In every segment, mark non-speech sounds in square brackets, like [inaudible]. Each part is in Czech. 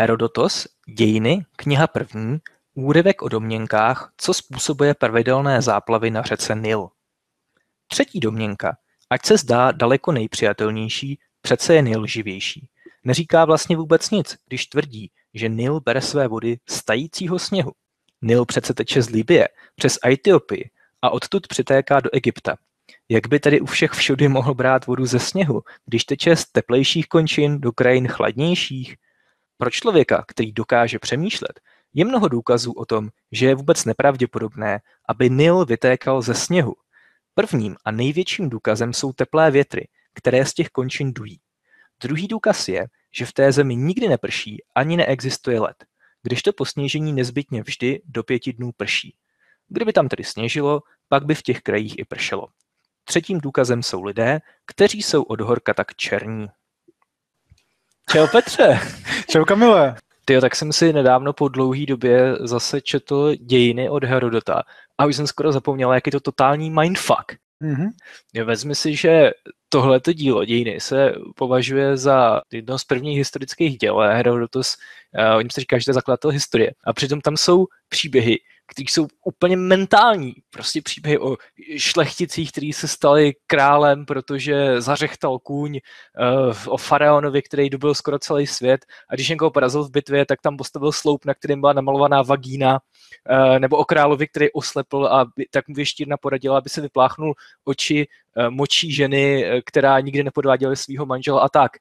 Herodotos, Dějiny, kniha první, úryvek o domněnkách, co způsobuje pravidelné záplavy na řece Nil. Třetí domněnka, ať se zdá daleko nejpřijatelnější, přece je Nil živější. Neříká vlastně vůbec nic, když tvrdí, že Nil bere své vody z tajícího sněhu. Nil přece teče z Libie, přes Etiopii a odtud přitéká do Egypta. Jak by tedy u všech všudy mohl brát vodu ze sněhu, když teče z teplejších končin do krajin chladnějších? Pro člověka, který dokáže přemýšlet, je mnoho důkazů o tom, že je vůbec nepravděpodobné, aby Nil vytékal ze sněhu. Prvním a největším důkazem jsou teplé větry, které z těch končin dují. Druhý důkaz je, že v té zemi nikdy neprší ani neexistuje led, když to po sněžení nezbytně vždy do pěti dnů prší. Kdyby tam tedy sněžilo, pak by v těch krajích i pršelo. Třetím důkazem jsou lidé, kteří jsou od horka tak černí. Čau Petře! Čau Kamile! Ty, tak jsem si nedávno po dlouhé době zase četl dějiny od Herodota a už jsem skoro zapomněl, jak je to totální mindfuck. Mm-hmm. Vezmi si, že tohleto dílo dějiny se považuje za jedno z prvních historických děl. Herodotus, uh, o něm se říká, že to je zakladatel historie. A přitom tam jsou příběhy, které jsou úplně mentální. Prostě příběhy o šlechticích, kteří se stali králem, protože zařechtal kůň, uh, o faraonovi, který dobil skoro celý svět a když někoho porazil v bitvě, tak tam postavil sloup, na kterém byla namalovaná vagína, uh, nebo o královi, který oslepl a tak mu věštírna poradila, aby se vypláchnul oči uh, močí ženy, která nikdy nepodváděla svého manžela a tak.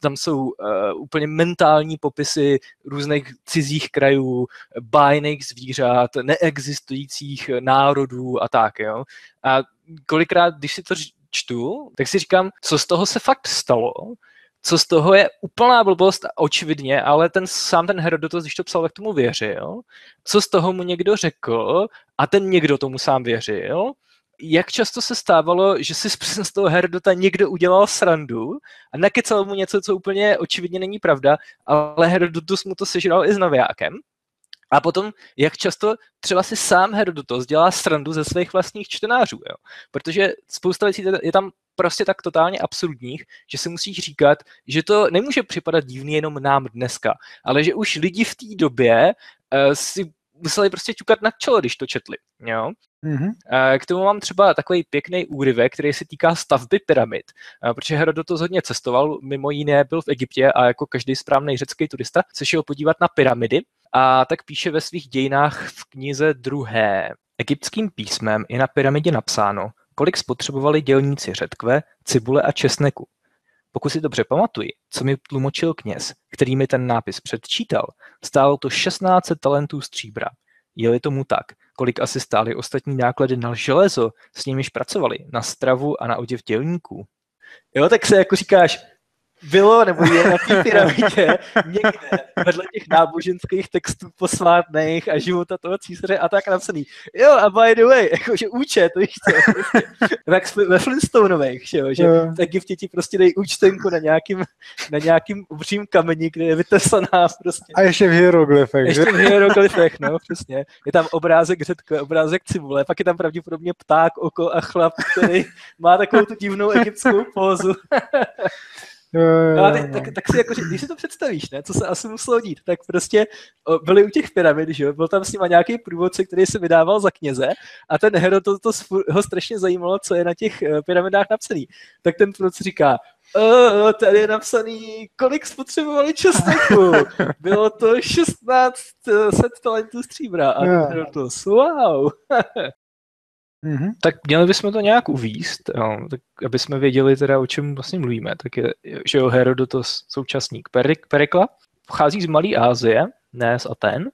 Tam jsou úplně mentální popisy různých cizích krajů, bájných zvířat, neexistujících národů a tak. Jo. A kolikrát, když si to čtu, tak si říkám, co z toho se fakt stalo, co z toho je úplná blbost, očividně, ale ten sám ten Herodotos, když to psal, tak tomu věřil. Co z toho mu někdo řekl a ten někdo tomu sám věřil jak často se stávalo, že si z [laughs] toho Herodota někdo udělal srandu a nakecal mu něco, co úplně očividně není pravda, ale Herodotus mu to sežral i s noviákem. A potom, jak často třeba si sám Herodotos dělá srandu ze svých vlastních čtenářů, jo? protože spousta věcí je tam prostě tak totálně absurdních, že si musíš říkat, že to nemůže připadat divný jenom nám dneska, ale že už lidi v té době uh, si museli prostě ťukat na čelo, když to četli. Jo? Mm-hmm. K tomu mám třeba takový pěkný úryvek, který se týká stavby pyramid, protože Herodotos hodně cestoval, mimo jiné byl v Egyptě a jako každý správný řecký turista se šel podívat na pyramidy a tak píše ve svých dějinách v knize druhé. Egyptským písmem je na pyramidě napsáno, kolik spotřebovali dělníci řetkve, cibule a česneku. Pokud si dobře pamatuji, co mi tlumočil kněz, který mi ten nápis předčítal, stálo to 16 talentů stříbra. Je-li tomu tak, kolik asi stály ostatní náklady na železo, s nimiž pracovali, na stravu a na oděv dělníků? Jo, tak se jako říkáš, bylo nebo je na té pyramidě někde vedle těch náboženských textů posvátných a života toho císaře a tak napsaný. Jo, a by the way, jakože účet, víš co, prostě, tak ve Flintstonových, že, jo, že v Egyptě ti prostě dej účtenku na nějakým, na nějakým obřím kameni, kde je vytesaná prostě. A ještě v hieroglyfech. Ještě v hieroglyfech, no, přesně. Je tam obrázek řetkové, obrázek cibule, pak je tam pravděpodobně pták, oko a chlap, který má takovou tu divnou egyptskou pózu. No a teď, tak, tak si jako, když si to představíš, ne, co se asi muselo dít, tak prostě byli u těch pyramid, že jo, byl tam s nima nějaký průvodce, který se vydával za kněze a ten Herod to, to ho strašně zajímalo, co je na těch eh, pyramidách napsaný. Tak ten průvodce říká, Uh, tady je napsaný, kolik spotřebovali česneku. [laughs] Bylo to 1600 talentů stříbra. A yeah. to, wow. [laughs] Mm-hmm. Tak měli bychom to nějak uvíst, jo, tak aby jsme věděli teda, o čem vlastně mluvíme. Tak je, že jo, Herodotos, současník Perik, Perikla, pochází z Malé Ázie, ne z Aten,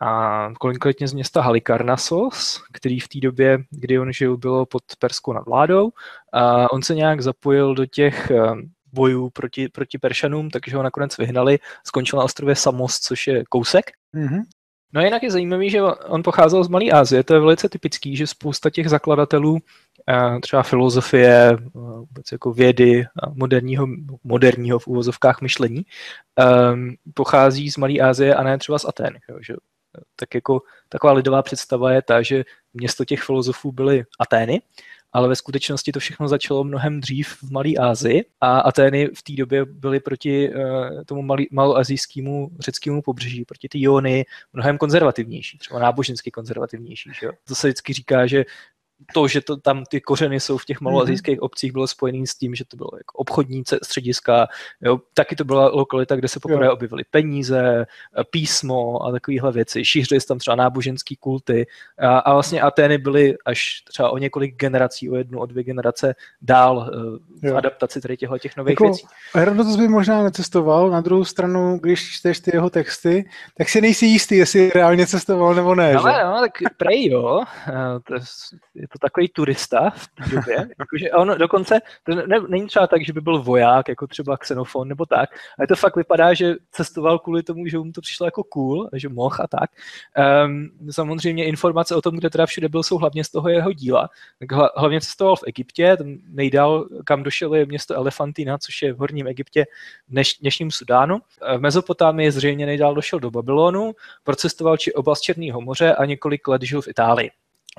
a konkrétně z města Halikarnassos, který v té době, kdy on žil, bylo pod perskou nadvládou. A on se nějak zapojil do těch eh, bojů proti, proti Peršanům, takže ho nakonec vyhnali, skončil na ostrově Samos, což je kousek. Mm-hmm. No a jinak je zajímavý, že on pocházel z Malé Asie, to je velice typický, že spousta těch zakladatelů eh, třeba filozofie, eh, vůbec jako vědy, moderního, moderního v úvozovkách myšlení, um, pochází z Malé Asie a ne třeba z Aten. Že? Tak jako taková lidová představa je ta, že město těch filozofů byly Atény ale ve skutečnosti to všechno začalo mnohem dřív v Malé Asii a Atény v té době byly proti uh, tomu maloazijskému řeckému pobřeží, proti ty Jony mnohem konzervativnější, třeba nábožensky konzervativnější. Že? To se vždycky říká, že to, že to, tam ty kořeny jsou v těch maloazijských mm-hmm. obcích, bylo spojené s tím, že to bylo jako obchodní střediska, jo, taky to byla lokalita, kde se poprvé objevily peníze, písmo a takovéhle věci. Šířily se tam třeba náboženský kulty a, a vlastně Atény byly až třeba o několik generací, o jednu, o dvě generace dál eh, v jo. adaptaci tady těchto těch nových jako, věcí. Herodotus by možná necestoval, na druhou stranu, když čteš ty jeho texty, tak si nejsi jistý, jestli reálně cestoval nebo ne. Ale že? no, tak prej jo, [laughs] eh, to je to takový turista v té době. [laughs] Jakože on dokonce, to ne, není třeba tak, že by byl voják, jako třeba Xenofon nebo tak, ale to fakt vypadá, že cestoval kvůli tomu, že mu to přišlo jako cool, že mohl a tak. Um, samozřejmě informace o tom, kde teda všude byl, jsou hlavně z toho jeho díla. Tak hlavně cestoval v Egyptě, tam nejdál, kam došel je město Elefantina, což je v horním Egyptě, dneš, dnešním Sudánu. V Mezopotámii zřejmě nejdál došel do Babylonu, procestoval či oblast Černého moře a několik let žil v Itálii.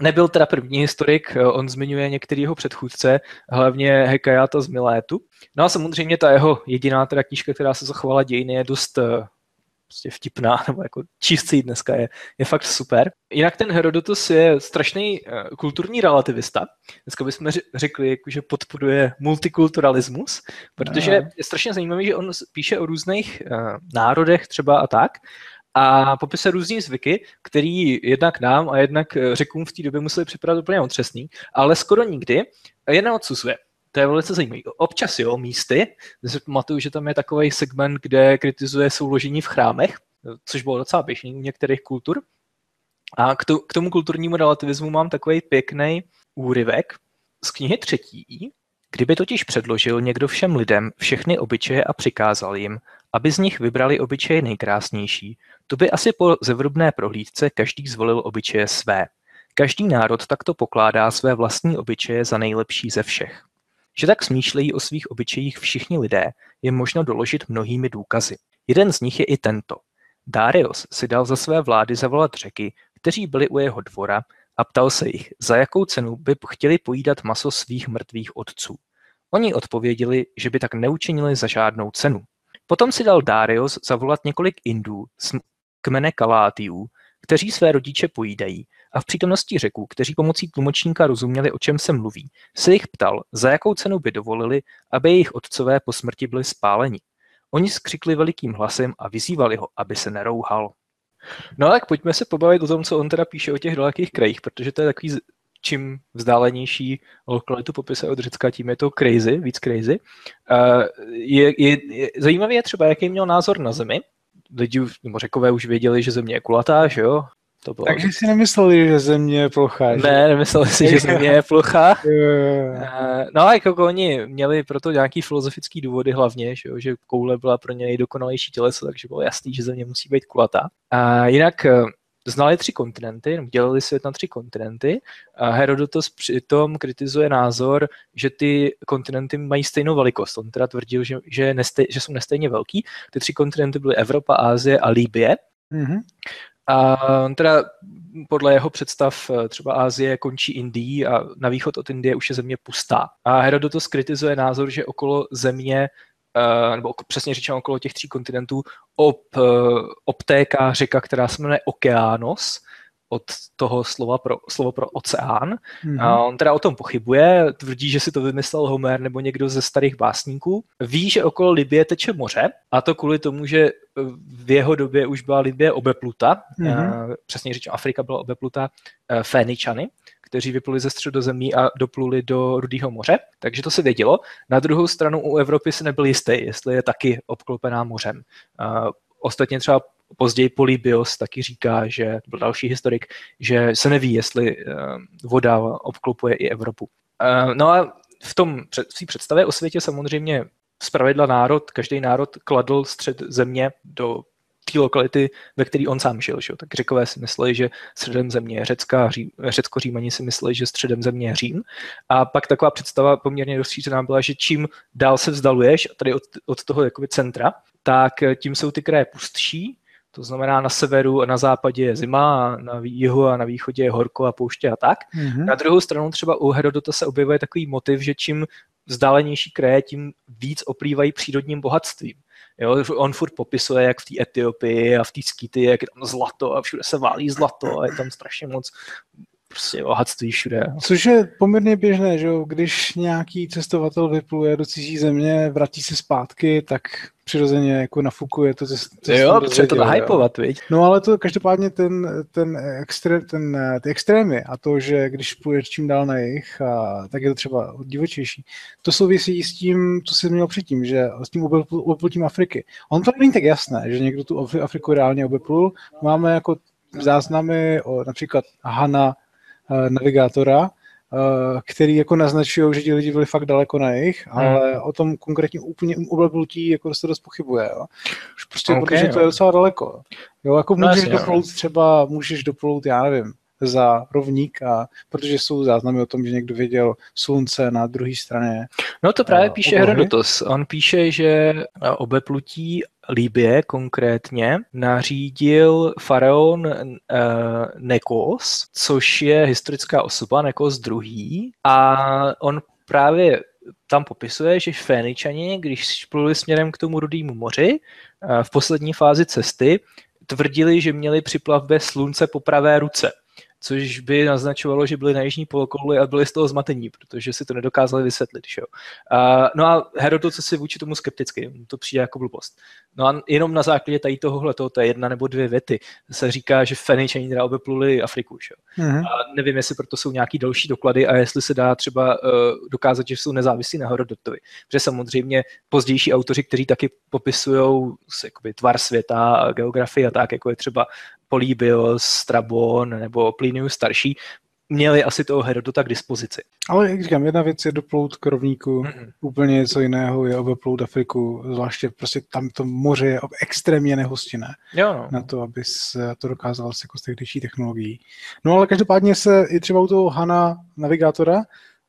Nebyl teda první historik, eh, on zmiňuje některého předchůdce, hlavně Hekajata z Milétu. No a samozřejmě ta jeho jediná teda knížka, která se zachovala dějiny, je dost eh, prostě vtipná, [laughs] nebo jako číst si dneska je, je fakt super. Jinak ten Herodotus je strašný uh, kulturní relativista. Dneska bychom řekli, jako, že podporuje multikulturalismus, protože je strašně zajímavý, že on píše o různých národech třeba a tak, a popisuje různý zvyky, který jednak nám a jednak eh, řekům v té době museli připadat úplně otřesný, ale skoro nikdy je neodsuzuje. To je velice zajímavé. Občas jo, místy, si pamatuju, že tam je takový segment, kde kritizuje souložení v chrámech, což bylo docela běžný u některých kultur. A k, to, k tomu kulturnímu relativismu mám takový pěkný úryvek z knihy třetí, Kdyby totiž předložil někdo všem lidem všechny obyčeje a přikázal jim, aby z nich vybrali obyčeje nejkrásnější, to by asi po zevrubné prohlídce každý zvolil obyčeje své. Každý národ takto pokládá své vlastní obyčeje za nejlepší ze všech. Že tak smýšlejí o svých obyčejích všichni lidé, je možno doložit mnohými důkazy. Jeden z nich je i tento. Darius si dal za své vlády zavolat řeky, kteří byli u jeho dvora, a ptal se jich, za jakou cenu by chtěli pojídat maso svých mrtvých otců. Oni odpověděli, že by tak neučinili za žádnou cenu. Potom si dal Darius zavolat několik Indů kmene Kalátiů, kteří své rodiče pojídají a v přítomnosti řeků, kteří pomocí tlumočníka rozuměli, o čem se mluví, se jich ptal, za jakou cenu by dovolili, aby jejich otcové po smrti byli spáleni. Oni skřikli velikým hlasem a vyzývali ho, aby se nerouhal. No tak pojďme se pobavit o tom, co on teda píše o těch dalekých krajích, protože to je takový čím vzdálenější lokalitu popisuje od Řecka, tím je to crazy, víc crazy. Uh, je, je, je, zajímavý je třeba, jaký měl názor na Zemi. Lidi, nebo řekové už věděli, že Země je kulatá, že jo? To bylo... Takže si nemysleli, že země je plochá. Že? Ne, nemysleli si, že země je plochá. [laughs] Eh, no a jako oni měli proto nějaký filozofický důvody hlavně, že, jo, že koule byla pro ně nejdokonalejší těleso, takže bylo jasný, že země musí být kulatá. A jinak eh, znali tři kontinenty, dělali svět na tři kontinenty. A Herodotos přitom kritizuje názor, že ty kontinenty mají stejnou velikost. On teda tvrdil, že, že, nestej, že jsou nestejně velký. Ty tři kontinenty byly Evropa, Ázie a Líbie. Mm-hmm. A teda podle jeho představ eh, třeba Ázie končí Indií a na východ od Indie už je země pustá. A Herodotos kritizuje názor, že okolo země nebo přesně řečeno okolo těch tří kontinentů, ob, eh, obtéká řeka, která se jmenuje Okeanos, od toho slova pro, slovo pro oceán. Mm-hmm. A on teda o tom pochybuje, tvrdí, že si to vymyslel Homer nebo někdo ze starých básníků. Ví, že okolo Libie teče moře a to kvůli tomu, že v jeho době už byla Libie obepluta, mm-hmm. přesně řečeno Afrika byla obepluta eh, Féničany, kteří vypluli ze středozemí a dopluli do Rudého moře, takže to se vědělo. Na druhou stranu u Evropy se nebyl jistý, jestli je taky obklopená mořem. Ostatně třeba později Polybios taky říká, že byl další historik, že se neví, jestli eh, voda obklopuje i Evropu. Eh, no a v tom v představě o světě samozřejmě zpravidla národ, každý národ kladl střed země do té lokality, ve které on sám žil. Že? Tak řekové si mysleli, že středem země je Řecka, Řecko-Římani si mysleli, že středem země je Řím. A pak taková představa poměrně rozšířená byla, že čím dál se vzdaluješ, tady od, od toho jakoby centra, tak tím jsou ty kraje pustší, To znamená, na severu a na západě je zima, a na jihu a na východě je horko a pouště a tak. Mm-hmm. Na druhou stranu třeba u Herodota se objevuje takový motiv, že čím vzdálenější kraje, tím víc oplývají přírodním bohatstvím. Jo, on furt popisuje, jak v té Etiopii a v té Skýty, jak je tam zlato a všude se válí zlato a je tam strašně moc prostě bohatství všude. Což je poměrně běžné, že jo? když nějaký cestovatel vypluje do cizí země, vrátí se zpátky, tak přirozeně jako nafukuje to, co, co Jo, protože to nahypovat, viď? No ale to každopádně ten, ten, extré, ten, ty extrémy a to, že když pluješ čím dál na jich, a, tak je to třeba divočejší. To souvisí s tím, co jsi měl předtím, že s tím obeplutím Afriky. On to není tak jasné, že někdo tu Afriku reálně obeplul. Máme jako záznamy o například Hana navigátora, eh, který jako naznačují, že ti lidi byli fakt daleko na jich, hmm. ale o tom konkrétně úplně oblebnutí jako se dost pochybuje. Jo. Už prostě, okay, protože jo. to je docela daleko. Jo, jako no, můžeš no, doplout třeba, můžeš doplout, já nevím, za rovník, a, protože jsou záznamy o tom, že někdo viděl slunce na druhé straně. No to právě píše Herodotos. On píše, že obeplutí Libie konkrétně nařídil faraon uh, Nekos, což je historická osoba, Nekos II. A on právě tam popisuje, že Féničani, když pluli směrem k tomu rudému moři, v poslední fázi cesty, tvrdili, že měli při plavbě slunce po pravé ruce což by naznačovalo, že byli na jižní polokouli a byli z toho zmatení, protože si to nedokázali vysvětlit. Že jo? A, no a Herodot se si vůči tomu skepticky, to přijde jako blbost. No a jenom na základě tady tohohle, to je jedna nebo dvě věty, se říká, že Feničani teda obepluli Afriku. Že jo? Mm-hmm. A nevím, jestli proto jsou nějaký další doklady a jestli se dá třeba uh, dokázat, že jsou nezávislí na Herodotovi. Protože samozřejmě pozdější autoři, kteří taky popisují tvar světa a geografii a tak, jako je třeba Polybios, Strabon nebo Plinius starší, měli asi toho Herodota k dispozici. Ale jak říkám, jedna věc je doplout k rovníku, mm-hmm. úplně něco jiného je obeplout Afriku, zvláště prostě tam to moře je extrémně nehostinné jo, no. na to, aby se to dokázal jako z tehdejší technologií. No ale každopádně se i třeba u toho Hana navigátora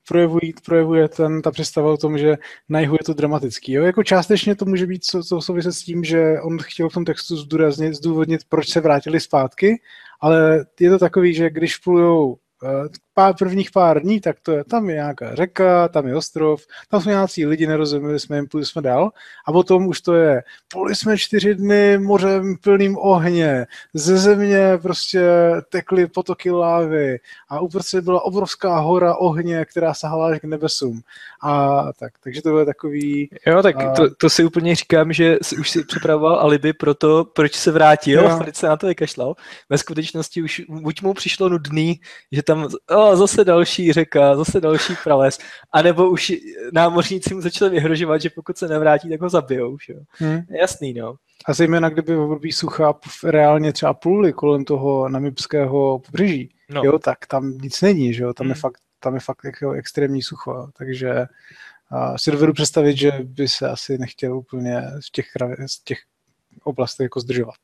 projevují, projevuje ten, ta představa o tom, že na jihu je to dramatický. Jo? Jako částečně to může být co, co souviset s tím, že on chtěl v tom textu zdůraznit, zdůvodnit, proč se vrátili zpátky, ale je to takový, že když plujou Eh, pár, prvních pár dní, tak to je, tam je nějaká řeka, tam je ostrov, tam jsme nějací lidi, nerozuměli jsme jim, půjdu jsme dál. A potom už to je, pluli jsme čtyři dny mořem plným ohně, ze země prostě tekly potoky lávy a uprostřed byla obrovská hora ohně, která sahala až k nebesům. A tak, takže to bylo takový... Jo, tak a... to, to, si úplně říkám, že už si připravoval alibi pro to, proč se vrátil, jo. proč se na to vykašlal. Ve skutečnosti už buď mu přišlo nudný, že tam o, zase další řeka, zase další prales, anebo už námořníci mu začali vyhrožovat, že pokud se nevrátí, tak ho zabijou. Že? Hmm. Jasný, no. A zejména, kdyby v období sucha reálně třeba pluli kolem toho namibského pobřeží, no. jo, tak tam nic není, že jo? Tam, hmm. je fakt, tam je fakt jako extrémní sucho, takže a si dovedu představit, že by se asi nechtěl úplně v těch, z těch oblastech jako zdržovat.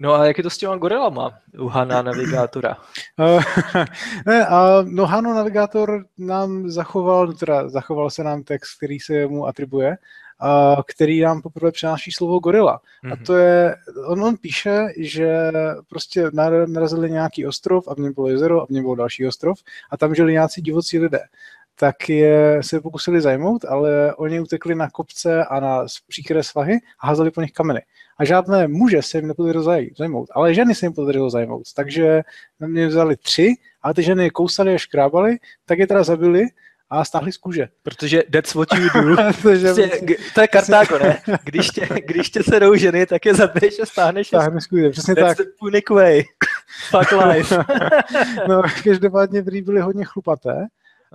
No a jak je to s těma gorilama u Hana Navigátora? [laughs] ne, a no Hano Navigátor nám zachoval, teda zachoval se nám text, který se mu atribuje, a který nám poprvé přináší slovo gorila. Mm-hmm. A mhm. to je, on, on píše, že prostě narazili nějaký ostrov a v něm bylo jezero a v něm byl další ostrov a tam žili nějací divocí lidé tak je se pokusili zajmout, ale oni utekli na kopce a na příkré svahy a házeli po nich kameny. A žádné muže se jim nepodařilo zajmout, ale ženy se jim podařilo zajmout. Takže na mě vzali tři a ty ženy je kousali a škrábali, tak je teda zabili a stáhli z kůže. Protože that's what you do. [laughs] prostě, to je Kartágo, ne? Když tě, když tě se ženy, tak je zabiješ a stáhneš, stáhneš z kůže. Přesně that's tak. the punic way. Fuck life. [laughs] no, [laughs] každopádně byly hodně chlupaté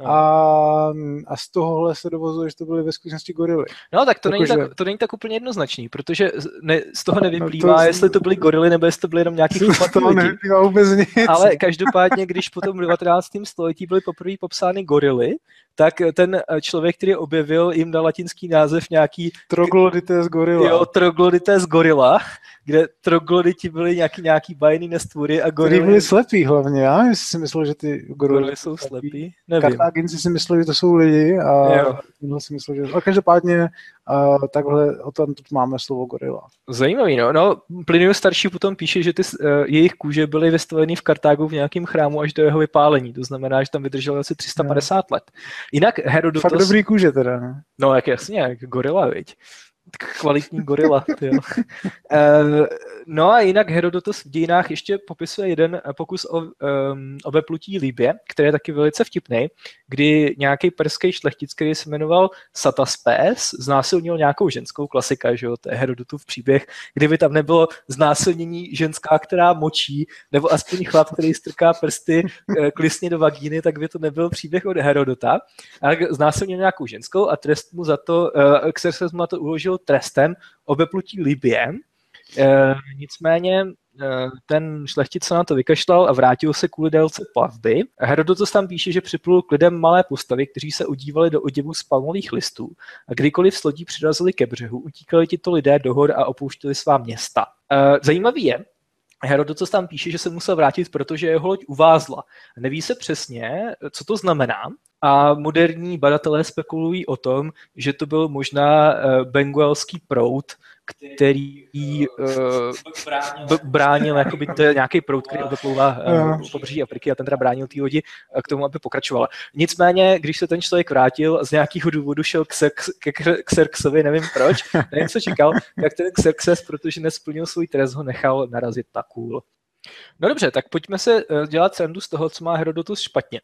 a, a z tohohle se dovozuje, že to byly ve skutečnosti gorily. No tak to, není tak, to není tak úplně jednoznačný, protože ne, z toho nevyplývá, no to, jestli to byly gorily, nebo jestli to byly jenom nějaký [laughs] chlupaté lidi. vůbec nic. Ale každopádně, když potom v 19. století byly poprvé popsány gorily, tak ten člověk, který objevil, jim dal latinský název nějaký... Troglodytes gorilla. Jo, Troglodytes gorilla, kde troglodyti byly nějaký, nějaký bajný nestvůry a gorily... Který byli slepí hlavně, já si myslel, že ty gorily, gorily jsou slepí. Nevím. Kartáginci si mysleli, že to jsou lidi a jo. si myslel, že... A každopádně a takhle o tom máme slovo gorila. Zajímavý, no. no Plinius starší potom píše, že ty uh, jejich kůže byly vystaveny v Kartágu v nějakém chrámu až do jeho vypálení, to znamená, že tam vydrželo asi 350 no. let. Jinak Herodotos... Fakt dobrý kůže teda, ne? No, jak jasně, jak gorila, viď kvalitní gorila. uh, [laughs] no a jinak Herodotos v dějinách ještě popisuje jeden pokus o, um, o veplutí Libě, který je taky velice vtipný, kdy nějaký perský šlechtic, který se jmenoval Sataspes, znásilnil nějakou ženskou klasika, že jo, to je Herodotův příběh, kdyby tam nebylo znásilnění ženská, která močí, nebo aspoň chlap, který strká prsty uh, klisně do vagíny, tak by to nebyl příběh od Herodota. A znásilnil nějakou ženskou a trest mu za to, Xerxes mu to uložil trestem obeplutí Libie. E, nicméně e, ten šlechtic se na to vykašlal a vrátil se kvůli délce plavby. Herodotos tam píše, že připlul k lidem malé postavy, kteří se udívali do oděvu z palmových listů a kdykoliv s lodí přirazili ke břehu, utíkali tito lidé do hor a opouštěli svá města. E, zajímavý je, Herodotos tam píše, že se musel vrátit, protože jeho loď uvázla. Neví se přesně, co to znamená, a moderní badatelé spekulují o tom, že to byl možná uh, benguelský prout, který uh, bránil, jakoby to je nějaký prout, který obeplouvá uh, pobřeží Afriky a ten teda bránil té lodi k tomu, aby pokračovala. Nicméně, když se ten člověk vrátil, z nějakého důvodu šel k, k, k Xerxovi, nevím proč, nevím, co čekal, tak ten Xerxes, protože nesplnil svůj trest, ho nechal narazit na kůl. No dobře, tak pojďme se dělat srandu z toho, co má Herodotus špatně.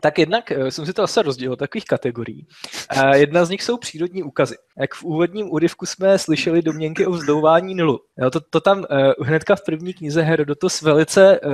Tak jednak eh, jsem si to asi rozdělil takových kategorií. A jedna z nich jsou přírodní úkazy. Jak v úvodním úryvku jsme slyšeli domněnky o vzdouvání Nilu. Jo, to, to tam uh, hnedka v první knize Herodotos velice, uh,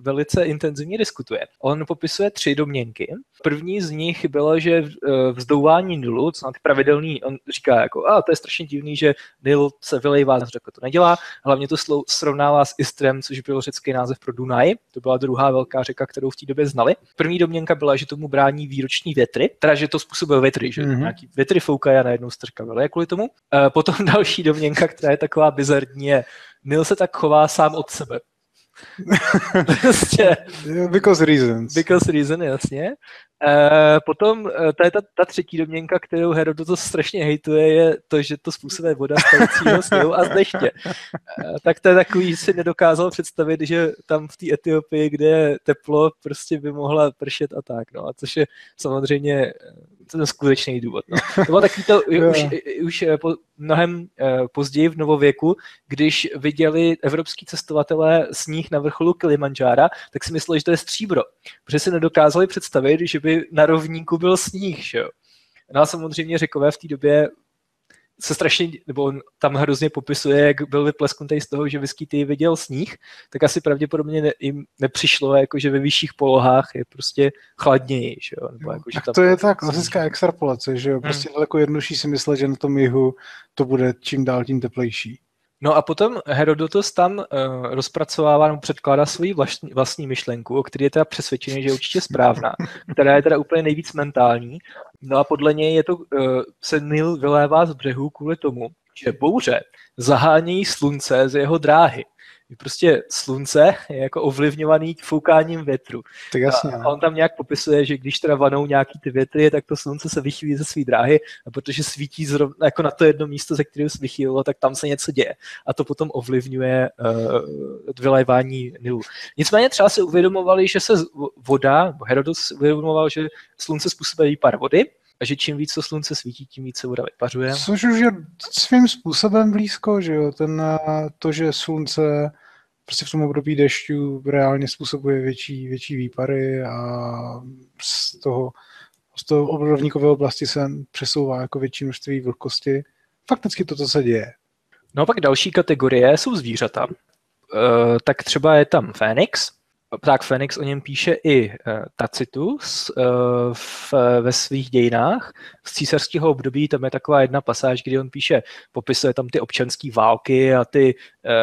velice intenzivně diskutuje. On popisuje tři domněnky. První z nich bylo, že uh, vzdouvání Nilu, co na ty pravidelný, on říká jako, a to je strašně divný, že Nil se vylejvá, řekl to nedělá. Hlavně to slou, srovnává s Istrem, což byl řecký název pro Dunaj. To byla druhá velká řeka, kterou v té době znali. První domněnka byla, že tomu brání výroční větry, teda že to způsobil větry, že mm-hmm. nějaký větry foukají a najednou strka vyle kvůli tomu. E, potom [laughs] další domněnka, která je taková bizarní, je Nil se tak chová sám od sebe. [laughs] prostě, because reasons. Because reason, jasně. E, potom e, ta, ta, ta třetí domněnka, kterou Herodotus strašně hejtuje, je to, že to způsobuje voda z sněhu a z deště. E, tak to je takový, že si nedokázal představit, že tam v té Etiopii, kde je teplo, prostě by mohla pršet a tak. No. A což je samozřejmě ten skutečný důvod. No. To bylo takový to [laughs] už, už po, mnohem později v novověku, když viděli evropský cestovatelé sníh na vrcholu Kilimanjára, tak si mysleli, že to je stříbro. Protože si nedokázali představit, že by na rovníku byl sníh, že jo. No a samozřejmě řekové v té době se strašně, nebo on tam hrozně popisuje, jak byl vyplesknutý z toho, že Viskyty viděl sníh, tak asi pravděpodobně ne, jim nepřišlo, jako že ve vyšších polohách je prostě chladněji. Že jo? Nebo jako, že tam to je ta klasická extrapolace, že jo? Prostě hmm. daleko jednodušší si myslet, že na tom jihu to bude čím dál tím teplejší. No a potom Herodotos tam uh, rozpracovává nebo předkládá svoji vlastní, vlastní myšlenku, o který je teda přesvědčený, že je určitě správná, která je teda úplně nejvíc mentální. No a podle něj je to, uh, se Nil vylévá z břehu kvůli tomu, že bouře zahánějí slunce z jeho dráhy prostě slunce je jako ovlivňovaný foukáním větru. Tak jasně, a, a on tam nějak popisuje, že když teda vanou nějaký ty větry, tak to slunce se vychýlí ze své dráhy a protože svítí zrovna jako na to jedno místo, ze kterého se vychýlilo, tak tam se něco děje. A to potom ovlivňuje uh, vylévání Nilu. Nicméně třeba si uvědomovali, že se voda, Herodot uvědomoval, že slunce způsobuje výpar vody, a že čím víc to slunce svítí, tím víc se voda vypařuje. Což už je svým způsobem blízko, že jo, ten, eh, to, že slunce prostě v tom období dešťů reálně způsobuje větší, větší výpary a z toho, z toho obrovníkové oblasti se přesouvá jako větší množství vlhkosti. Fakticky toto se děje. No a pak další kategorie jsou zvířata. E, tak třeba je tam Fénix, pták Fénix o něm píše i uh, Tacitus uh, v, ve svých dějinách z císařského období. Tam je taková jedna pasáž, kdy on píše, popisuje tam ty občanské války a ty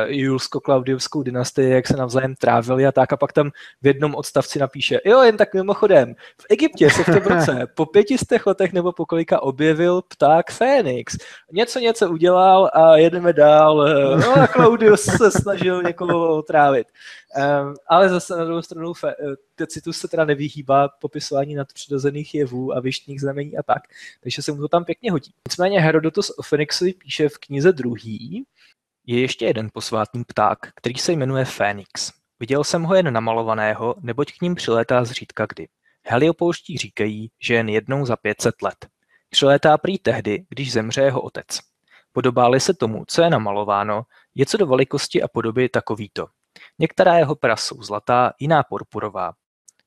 julsko-klaudiovskou dynastii, jak se navzájem trávili a tak a pak tam v jednom odstavci napíše, jo, jen tak mimochodem, v Egyptě se v tom roce [laughs] po pětistech letech nebo po kolika objevil pták Fénix. Něco něco udělal a jedeme dál. [laughs] No a Claudius se snažil někoho otrávit. Um, ale zase na druhou stranu Tacitus se teda nevyhýbá popisování nadpřirozených jevů a vyštních znamení a tak. Takže se mu to tam pěkně hodí. Nicméně Herodotus o Fenixovi píše v knize druhý, je ještě jeden posvátný pták, který se jmenuje Fénix. Viděl jsem ho jen namalovaného, neboť k ním přilétá zřídka kdy. Heliopouští říkají, že jen jednou za 500 let. Přilétá prý tehdy, když zemře jeho otec. Podobáli se tomu, co je namalováno, je co do velikosti a podoby takovýto. Některá jeho pera jsou zlatá, jiná purpurová.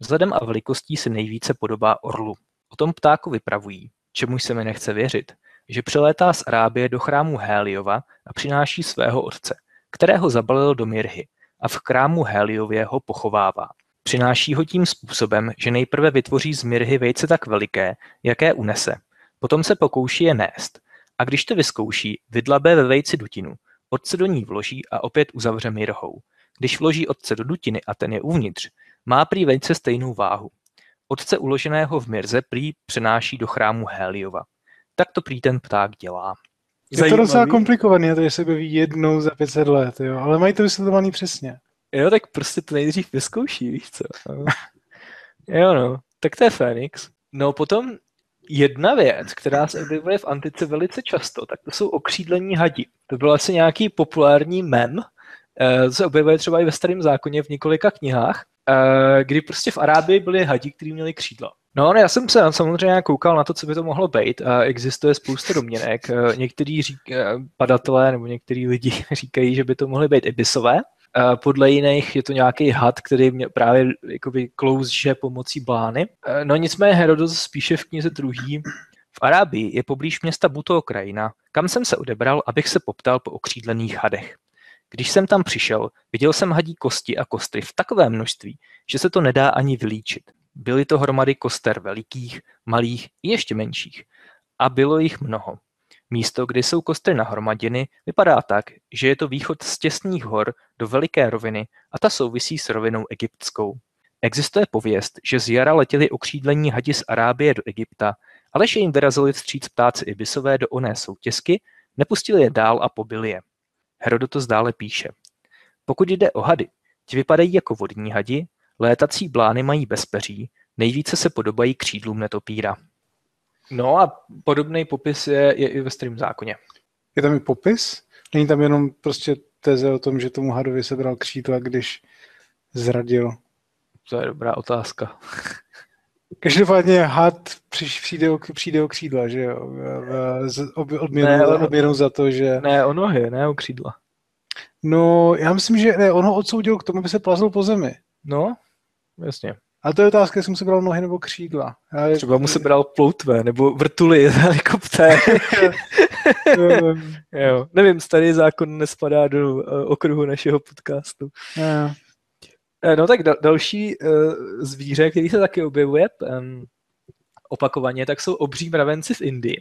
Vzhledem a velikostí se nejvíce podobá orlu. O tom ptáku vypravují, čemu se mi nechce věřit, že přilétá z Arábie do chrámu Héliova a přináší svého otce, kterého zabalil do Mirhy a v chrámu Héliově ho pochovává. Přináší ho tím způsobem, že nejprve vytvoří z Mirhy vejce tak veliké, jaké unese. Potom se pokouší je nést. A když to vyzkouší, vydlabe ve vejci dutinu, otce do ní vloží a opět uzavře mirhou. Když vloží otce do dutiny a ten je uvnitř, má prý vejce stejnou váhu. Otce uloženého v Mirze prý přenáší do chrámu Héliova. Tak to prý ten pták dělá. Je to docela komplikované, to se objeví jednou za 500 let, jo, ale mají to vysvětlovaný přesně. Jo, tak prostě to nejdřív vyzkouší, víš co. jo, no, tak to je Fénix. No potom jedna věc, která se objevuje v antice velice často, tak to jsou okřídlení hadi. To byl asi nějaký populární mem, to se objevuje třeba i ve starém zákoně v několika knihách, kdy prostě v Arábii byli hadi, kteří měli křídla. No, no, já jsem se samozřejmě koukal na to, co by to mohlo být existuje spousta domněnek. Některý řík, padatelé nebo některý lidi [laughs] říkají, že by to mohly být ibisové. Podle jiných je to nějaký had, který mě právě jakoby klouzže pomocí blány. No nicméně Herodot spíše v knize druhý v Arábii je poblíž města Buto krajina, kam jsem se odebral, abych se poptal po okřídlených hadech. Když jsem tam přišel, viděl jsem hadí kosti a kostry v takovém množství, že se to nedá ani vylíčit. Byly to hromady koster velikých, malých i ještě menších. A bylo jich mnoho. Místo, kde jsou kostry nahromaděny, vypadá tak, že je to východ z těsných hor do veliké roviny a ta souvisí s rovinou egyptskou. Existuje pověst, že z jara letěli okřídlení hadi z Arábie do Egypta, ale že jim vyrazili vstříc ptáci ibisové do oné soutězky, nepustili je dál a pobili je. Herodotos dále píše. Pokud jde o hady, ti vypadají jako vodní hadi, létací blány mají bezpeří, nejvíce se podobají křídlům netopíra. No a podobný popis je, je i ve starém zákoně. Je tam i popis? Není tam jenom prostě teze o tom, že tomu hadovi sebral křídla, když zradil? To je dobrá otázka. [laughs] Každopádně had přijde o, přijde o křídla, že jo? Odměnou, odměnou za to, že... Ne, o nohy, ne o křídla. No, já myslím, že ne, on ho odsoudil k tomu, aby se plazil po zemi. No, jasně. A to je otázka, jestli mu se bral nohy nebo křídla. Já... Třeba mu se bral ploutve nebo vrtuly z helikoptéry. [laughs] jo. [laughs] Nevím, starý zákon nespadá do uh, okruhu našeho podcastu. Jo. Eh, no tak da- další uh, zvíře, který se taky objevuje um, opakovaně, tak jsou obří mravenci v Indii.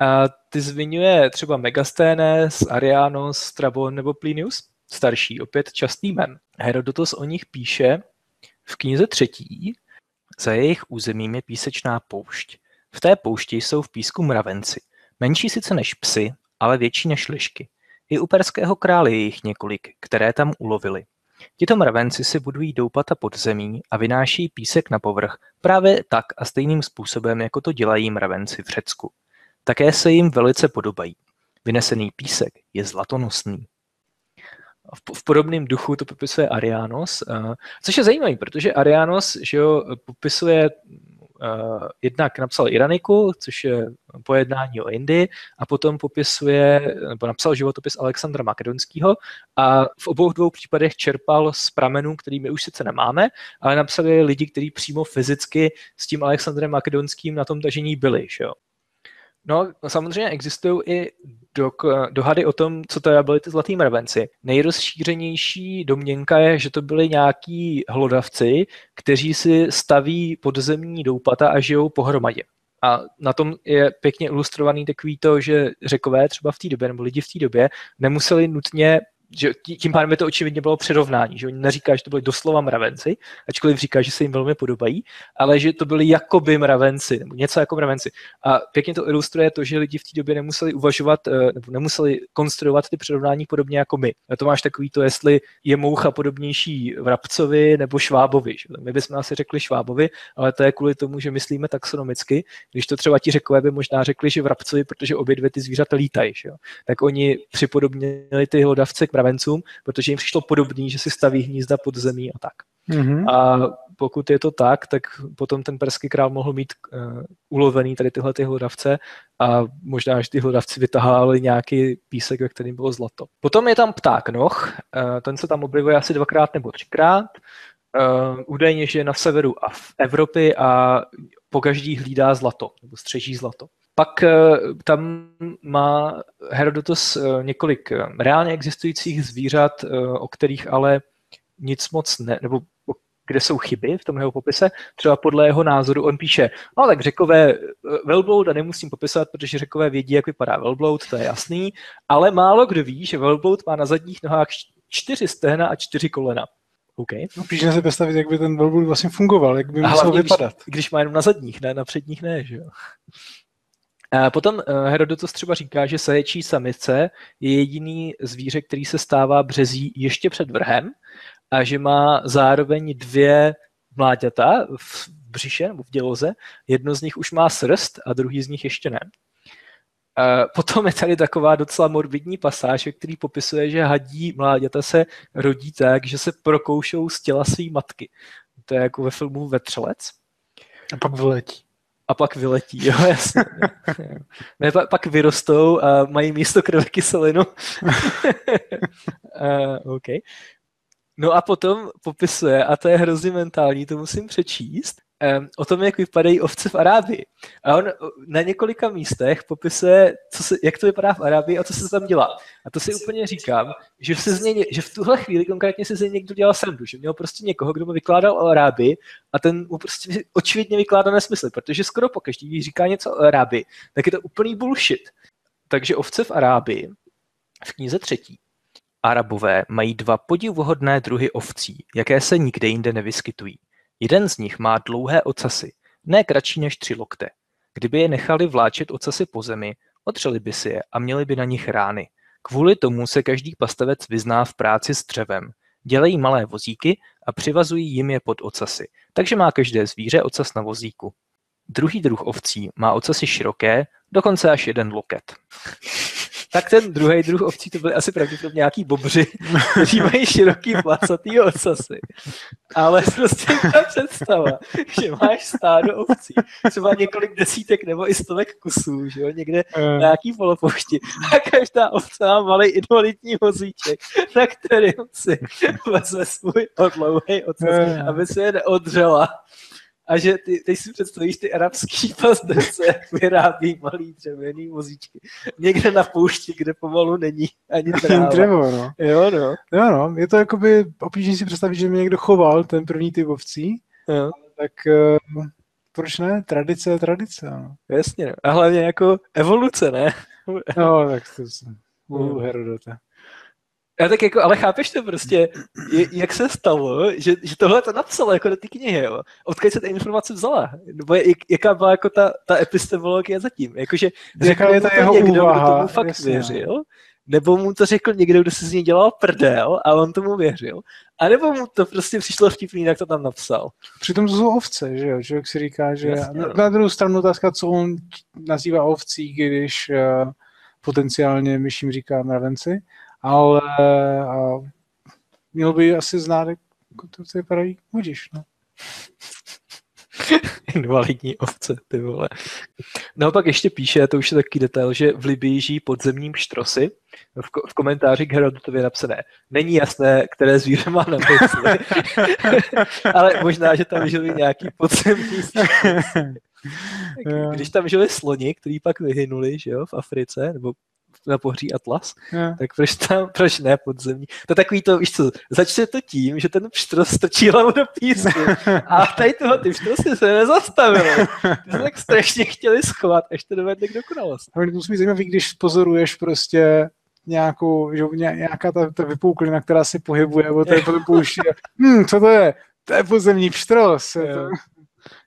A ty zmiňuje třeba Megasténes, Arianos, Strabon nebo Plinius, starší, opět častý men. Herodotos o nich píše v knize třetí, za jejich územím je písečná poušť. V té poušti jsou v písku mravenci, menší sice než psy, ale větší než lišky. I u perského krále je jich několik, které tam ulovili. Tito mravenci si budují doupata pod zemí a vynáší písek na povrch právě tak a stejným způsobem, jako to dělají mravenci v Řecku. Také se jim velice podobají. Vynesený písek je zlatonosný. V, v podobném duchu to popisuje Arianos, uh, což je zajímavé, protože Arianos že jo, popisuje uh, jednak napsal Iraniku, což je pojednání o Indii, a potom popisuje, nebo napsal životopis Alexandra Makedonského a v obou dvou případech čerpal z pramenů, který my už sice nemáme, ale napsali lidi, kteří přímo fyzicky s tím Alexandrem Makedonským na tom tažení byli. Že jo? No, samozřejmě existují i do, dohady o tom, co to byly ty zlatý mravenci. Nejrozšířenější domněnka je, že to byli nějaký hlodavci, kteří si staví podzemní doupata a žijou pohromadě. A na tom je pěkně ilustrovaný takový to, že řekové třeba v té době, nebo lidi v té době, nemuseli nutně že tím pádem by to očividně bylo přirovnání, že oni neříká, že to byli doslova mravenci, ačkoliv říká, že se jim velmi podobají, ale že to byli jakoby mravenci, nebo něco jako mravenci. A pěkně to ilustruje to, že lidi v té době nemuseli uvažovat, eh, nebo nemuseli konstruovat ty přirovnání podobně jako my. A to máš takový to, jestli je moucha podobnější vrabcovi nebo švábovi. Že? My bychom asi řekli švábovi, ale to je kvůli tomu, že myslíme taxonomicky, když to třeba ti řekové by možná řekli, že vrabcovi, protože obě dvě ty zvířata lítají, že? tak oni připodobnili ty hlodavce k mravencům, protože jim přišlo podobný, že si staví hnízda pod zemí a tak. Mm-hmm. A pokud je to tak, tak potom ten perský král mohl mít uh, ulovený tady tyhle ty hlodavce a možná, že ty hlodavci vytahali nějaký písek, ve kterém bylo zlato. Potom je tam pták noh, uh, ten se tam objevuje asi dvakrát nebo třikrát. Uh, údajně, že je na severu a v Evropě a po každý hlídá zlato, nebo střeží zlato. Pak uh, tam má Herodotus uh, několik reálně existujících zvířat, o kterých ale nic moc ne, nebo kde jsou chyby v tom jeho popise. Třeba podle jeho názoru on píše, no tak řekové velblouda nemusím popisovat, protože řekové vědí, jak vypadá velbloud, to je jasný, ale málo kdo ví, že velbloud má na zadních nohách čtyři stehna a čtyři kolena. Okay. No, píš si představit, jak by ten velbloud vlastně fungoval, jak by musel vypadat. Když, když má jenom na zadních, ne na předních ne, že jo. Potom eh, Herodotus třeba říká, že saječí samice je jediný zvíře, který se stává březí ještě před vrhem a že má zároveň dvě mláďata v břiše nebo v děloze. Jedno z nich už má srst a druhý z nich ještě ne. Potom je tady taková docela morbidní pasáž, který popisuje, že hadí mláďata se rodí tak, že se prokoušou z těla své matky. To je jako ve filmu Vetřelec. A pak vyletí. A pak vyletí, jo, jasně. [laughs] ne, pak, pak vyrostou a mají místo krve kyselinu. uh, [laughs] okay. No a potom popisuje, a to je hrozně mentální, to musím přečíst, o tom, jak vypadají ovce v Arábii. A on na několika místech popisuje, co se, jak to vypadá v Arábii a co se tam dělá. A to si úplně říkám, že, se z něj, že v tuhle chvíli konkrétně se z něj někdo dělal srandu, že měl prostě někoho, kdo mu vykládal o Arábii a ten mu prostě očividně vykládá nesmysl, protože skoro pokaždý, když říká něco o Arábii, tak je to úplný bullshit. Takže ovce v Arábii v knize třetí Arabové mají dva podivuhodné druhy ovcí, jaké se nikde jinde nevyskytují. Jeden z nich má dlouhé ocasy, ne kratší než tři lokte. Kdyby je nechali vláčet ocasy po zemi, otřeli by si je a měli by na nich rány. Kvůli tomu se každý pastavec vyzná v práci s dřevem. Dělají malé vozíky a přivazují jim je pod ocasy, takže má každé zvíře ocas na vozíku. Druhý druh ovcí má ocasy široké, dokonce až jeden loket tak ten druhý druh ovcí to byly asi pravděpodobně nějaký bobři, [laughs] kteří mají široký placatý ocasy. Ale prostě ta představa, že máš stádo ovcí, třeba několik desítek nebo i stovek kusů, že jo, někde uh. na nějaký polopoušti, a každá ovce má malý invalidní vozíček, na kterým si [laughs] vezme svůj odlouhý ocas, uh. aby se je neodřela a že ty, teď si představíš ty arabský [laughs] pazdece, jak vyrábí malý dřevěný vozíčky. Někde na poušti, kde pomalu není ani tráva. Dřevo, no. Jo, no. Jo, no. Je to jakoby obtížné si představit, že mě někdo choval ten první typ ovcí. Jo. Tak uh, proč ne? Tradice je tradice. No. Jasně, no. A hlavně jako evoluce, ne? no, tak to jsem. Uh, Herodota. Já tak jako, ale chápeš to prostě, jak se stalo, že, že tohle to napsalo jako do té knihy, jo? Odkud se ta informace vzala? Nebo jak, jaká byla jako ta, ta epistemologie zatím? Jakože řekl je to jeho někdo, úvaha, kdo tomu fakt jasně. věřil, nebo mu to řekl někdo, kdo se z něj dělal prdel a on tomu věřil, a nebo mu to prostě přišlo vtipný, jak to tam napsal. Přitom to jsou ovce, že jo? Člověk si říká, že Jasně, na, no. na druhou stranu otázka, co on nazývá ovcí, když uh, potenciálně myším říká mravenci, ale a měl by asi znát, jak to vypadají, budíš, no. [laughs] Invalidní ovce, ty vole. No pak ještě píše, to už je takový detail, že v Libii žijí podzemní pštrosy. V, ko- v komentáři k Herodotově napsané. Není jasné, které zvíře má na mysli. [laughs] Ale možná, že tam žili nějaký podzemní [laughs] Když tam žili sloni, kteří pak vyhynuli, že jo, v Africe, nebo na pohří Atlas, yeah. tak proč tam, proč ne podzemní? To je takový to, víš co, začne to tím, že ten pštros strčí hlavu do písku a tady toho ty pštrosy se nezastavily. Ty se tak strašně chtěli schovat, až to dovedli k dokonalosti. Ale to musí být zajímavý, když pozoruješ prostě nějakou, že nějaká ta, ta vypouklina, která se pohybuje, nebo to je [laughs] potom pouští. Hm, co to je? To je pozemní pštros.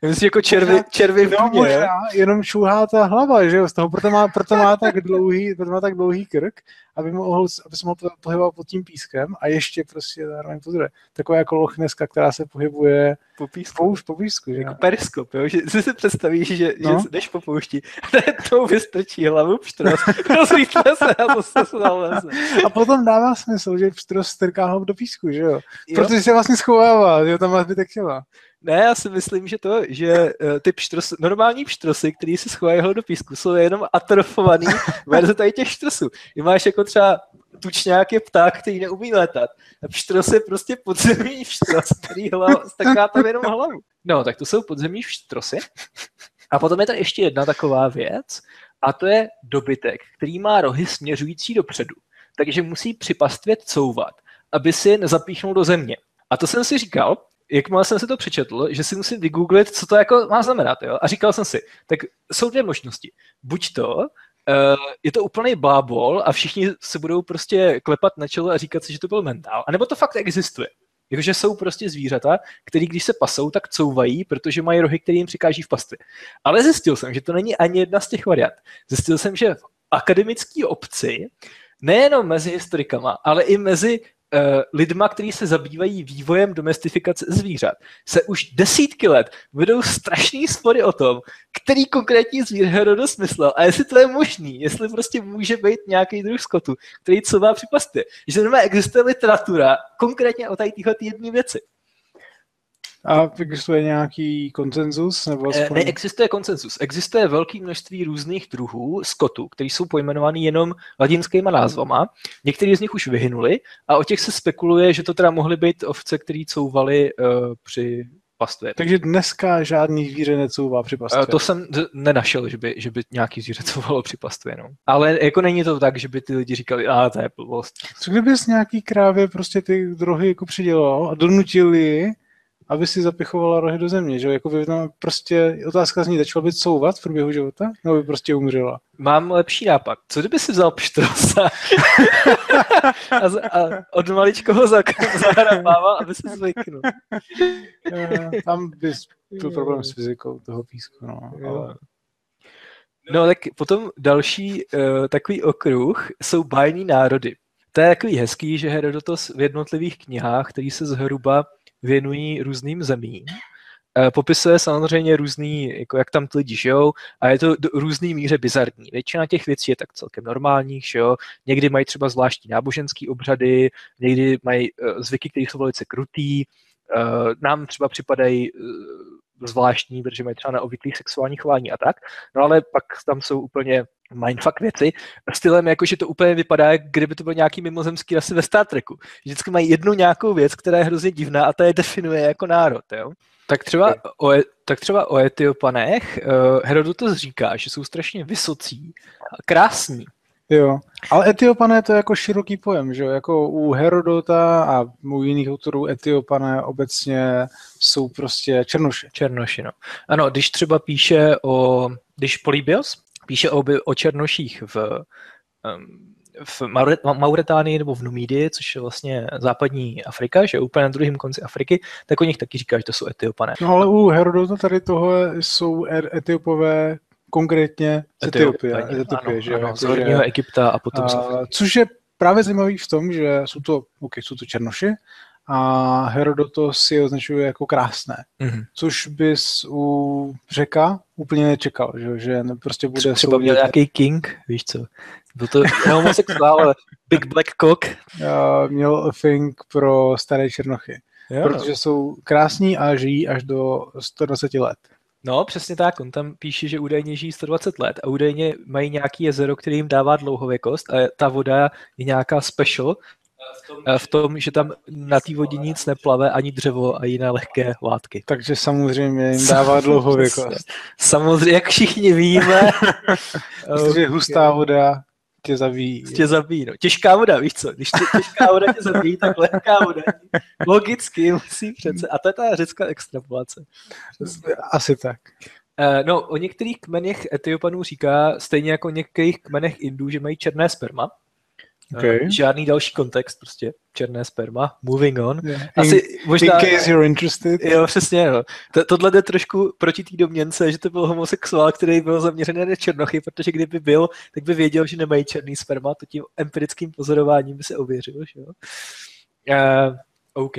Já myslím, jako červy, červy v no, možná, jenom čuhá ta hlava, že jo, z toho, proto má, proto má tak dlouhý, proto má tak dlouhý krk, aby, mohl, aby se mohl pohybovat pod tím pískem a ještě prostě zároveň pozoruje. Taková jako lochneska, která se pohybuje po písku. Po, po písku jako periskop, jo? Že si představíš, že, no? že jdeš po poušti a [laughs] tou vystrčí hlavu pštros, [laughs] rozlítne se a zase se naleze. A potom dává smysl, že pštros strká hlavu do písku, že jo? jo? Protože se vlastně schovává, že tam má zbytek těla. Ne, já si myslím, že to, že uh, ty pštros, normální pštrosy, který se schovají do písku, jsou jenom atrofovaný [laughs] verze tady těch pštrosů. Ty máš jako třeba tučňák je pták, který neumí letat. A pštros je prostě podzemní pštros, který hlav, staká tam jenom hlavu. No, tak to jsou podzemní pštrosy. A potom je to ještě jedna taková věc, a to je dobytek, který má rohy směřující dopředu. Takže musí při pastvě couvat, aby si nezapíchnul do země. A to jsem si říkal, jakmile jsem si to přečetl, že si musím vygooglit, co to jako má znamenat. Jo? A říkal jsem si, tak jsou dvě možnosti. Buď to, uh, je to úplný blábol a všichni se budou prostě klepat na čelo a říkat si, že to byl mentál. A nebo to fakt existuje. Jakože jsou prostě zvířata, které když se pasou, tak couvají, protože mají rohy, které jim přikáží v pastvě. Ale zjistil jsem, že to není ani jedna z těch variant. Zjistil jsem, že v akademické obci nejenom mezi historikama, ale i mezi lidma, kteří se zabývají vývojem domestifikace zvířat, se už desítky let vedou strašný spory o tom, který konkrétní zvíře dost myslel a jestli to je možný, jestli prostě může být nějaký druh skotu, který co má při pastě. Že normálně existuje literatura konkrétně o tady tyhle jedné věci. A existuje nějaký koncenzus? Nebo eh, aspoň... Neexistuje koncenzus. Existuje velké množství různých druhů skotů, které jsou pojmenovány jenom latinskýma názvama. Některý z nich už vyhynuli a o těch se spekuluje, že to teda mohly být ovce, které couvaly uh, při pastvě. Takže dneska žádný zvíře necouvá při pastvě. To jsem nenašel, že by, že by nějaký zvíře couvalo při pastvě. No. Ale jako není to tak, že by ty lidi říkali, a to je blbost. Co kdybys nějaký krávě prostě ty drohy jako přidělal a donutili aby si zapichovala rohy do země, že jako by tam prostě otázka zní, začala by couvat v průběhu života, nebo by prostě umřela? Mám lepší nápad. Co kdyby si vzal pštrosa [laughs] a, z, a od maličko ho zahrabával, aby se zvyknul? Eh, tam bys byl problém s fyzikou toho písku, no. Ale... No tak potom další uh, takový okruh jsou bajní národy. To je takový hezký, že Herodotos v jednotlivých knihách, který se zhruba věnují různým zemím. Eh, popisuje samozřejmě různý, jako jak tam ty lidi žijou a je to do různý míře bizarní. Většina těch věcí je tak celkem normálních, že jo? někdy mají třeba zvláštní náboženské obřady, někdy mají uh, zvyky, které jsou velice krutý, uh, nám třeba připadají zvláštní, protože mají třeba neobvyklých sexuální chování a tak, no ale pak tam jsou úplně mindfuck věci, stylem jako, že to úplně vypadá, jak kdyby to byl nějaký mimozemský rasy ve Star Treku. Vždycky mají jednu nějakou věc, která je hrozně divná a ta je definuje jako národ. Jo? Tak třeba, o, tak třeba o Etiopanech uh, Herodotus říká, že jsou strašně vysocí a krásní. Jo, ale Etiopané to je jako široký pojem, že jo? Jako u Herodota a u jiných autorů Etiopané obecně jsou prostě černoši. Černoši, no. Ano, když třeba píše o, když Polybios píše o, o černoších v, v Mauretánii nebo v Numídii, což je vlastně západní Afrika, že je úplně na druhém konci Afriky, tak o nich taky říká, že to jsou Etiopané. No ale u Herodota tady tohle jsou er, Etiopové konkrétně z Etiopie, Etiopie, že ano, z Horního Egypta a potom a, Což je právě zajímavý v tom, že jsou to, okay, jsou to černoši, a Herodotos si označuje jako krásné, mm-hmm. což bys u řeka úplně nečekal, že, že prostě bude... Třeba měl nějaký king, víš co? Byl to homosexuál, ale Big Black Cock. Já měl thing pro staré černochy, jo. protože jsou krásní a žijí až do 120 let. No, přesně tak. On tam píše, že údajně žijí 120 let a údajně mají nějaký jezero, který jim dává dlouhověkost a ta voda je nějaká special, v tom, že tam na té vodě nic neplave, ani dřevo a jiné lehké látky. Takže samozřejmě jim dává [laughs] dlouhověkost. Samozřejmě, jak všichni víme. [laughs] Protože hustá voda tě zabíjí. Tě zabíjí, no. Těžká voda, víš co? Když tě, těžká voda tě zabíjí, tak lehká voda. Logicky musí přece. A to je ta řecká extrapolace. Asi tak. Eh, no, o některých kmenech Etiopanů říká, stejně jako o některých kmenech Indů, že mají černé sperma Okay. Uh, žádný další kontext, prostě černé sperma, moving on. Yeah. Asi in, možná, in case you're interested. Jo, přesně, no. To, tohle jde trošku proti té domněnce, že to byl homosexuál, který byl zaměřený na černochy, protože kdyby byl, tak by věděl, že nemají černý sperma, to tím empirickým pozorováním by se ověřil, že jo. Uh, OK.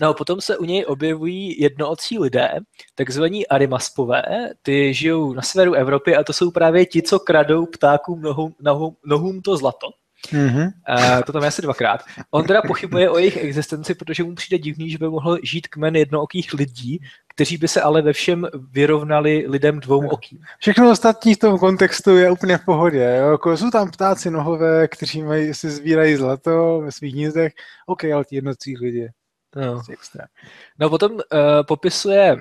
No potom se u něj objevují jednoocí lidé, takzvaní arimaspové, ty žijou na severu Evropy a to jsou právě ti, co kradou ptákům nohům, nohům, nohům to zlato. Mm-hmm. Uh, to tam je asi dvakrát. On teda pochybuje o jejich existenci, protože mu přijde divný, že by mohl žít kmen jednookých lidí, kteří by se ale ve všem vyrovnali lidem dvou okým. Všechno ostatní v tom kontextu je úplně v pohodě. Jo? Jako jsou tam ptáci nohové, kteří mají, si sbírají zlato ve svých hnízdech, OK, ale ti jednocí lidi. No. no potom uh, popisuje uh,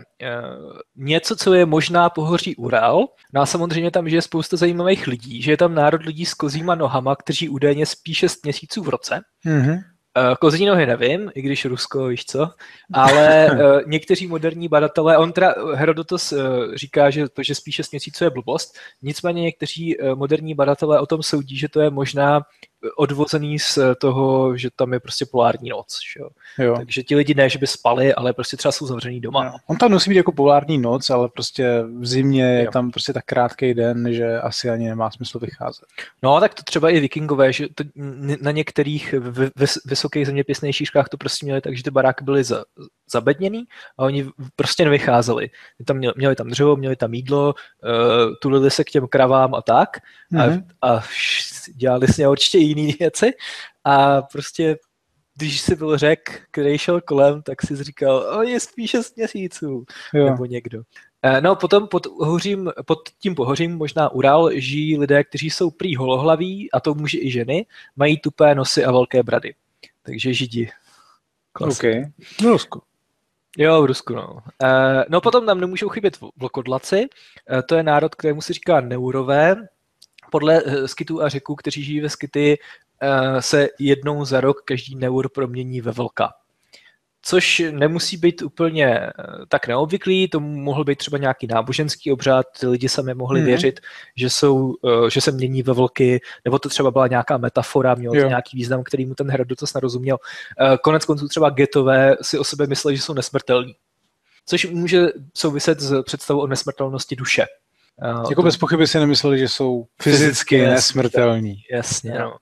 něco, co je možná pohoří Ural. No a samozřejmě tam žije spousta zajímavých lidí, že je tam národ lidí s kozíma nohama, kteří údajně spí 6 měsíců v roce. Mm-hmm. Uh, kozí nohy nevím, i když Rusko, víš co, ale uh, [laughs] někteří moderní badatelé, on teda Herodotos uh, říká, že to, že spíše měsíců je blbost, nicméně někteří moderní badatelé o tom soudí, že to je možná odvozený z toho, že tam je prostě polární noc. Že jo? Jo. Takže ti lidi ne, že by spali, ale prostě třeba jsou zavřený doma. Jo. On tam musí být jako polární noc, ale prostě v zimě jo. je tam prostě tak krátký den, že asi ani nemá smysl vycházet. No tak to třeba i vikingové, že to na některých vysokých zeměpisných šířkách to prostě měli tak, že ty baráky byly za, zabedněný a oni prostě nevycházeli. Tam měli, měli tam dřevo, měli tam jídlo, uh, tulili se k těm kravám a tak mm-hmm. a, a dělali si určitě jiné věci a prostě když jsi byl řek, který šel kolem, tak si říkal, o, je spíš 6 měsíců, jo. nebo někdo. Eh, no, potom pod, hořím, pod tím pohořím, možná Ural, žijí lidé, kteří jsou prý holohlaví, a to může i ženy, mají tupé nosy a velké brady. Takže židi. Klasika. OK. Rusku. Jo, v Rusku, no. Uh, no potom tam nemůžou chybět vlkodlaci, uh, to je národ, kterému se říká neurové, podle uh, skytů a řeků, kteří žijí ve skyty, uh, se jednou za rok každý neur promění ve vlka což nemusí být úplně eh, tak neobvyklý, to mohl být třeba nějaký náboženský obřad, ty lidi sami mohli mm. věřit, že, jsou, eh, že se mění ve vlky, nebo to třeba byla nějaká metafora, mělo to nějaký význam, který mu ten Herodotos nerozuměl. Eh, konec konců třeba getové si o sebe mysleli, že jsou nesmrtelní, což může souviset s představou o nesmrtelnosti duše. Jako bez pochyby si nemysleli, že jsou fyzicky, fyzicky nesmrtelní. Jasně, no.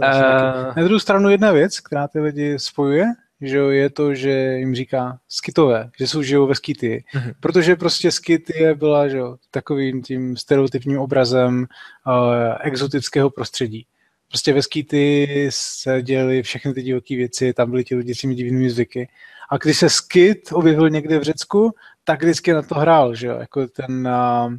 Uh... Na druhou stranu jedna věc, která ty lidi spojuje, že je to, že jim říká skitové, že jsou žijou ve skity. Mm-hmm. Protože prostě je byla že jo, takovým tím stereotypním obrazem uh, exotického prostředí. Prostě ve skity se děly všechny ty divoké věci, tam byli ti lidi s těmi divnými zvyky. A když se skit objevil někde v Řecku, tak vždycky na to hrál, že jo, jako ten uh,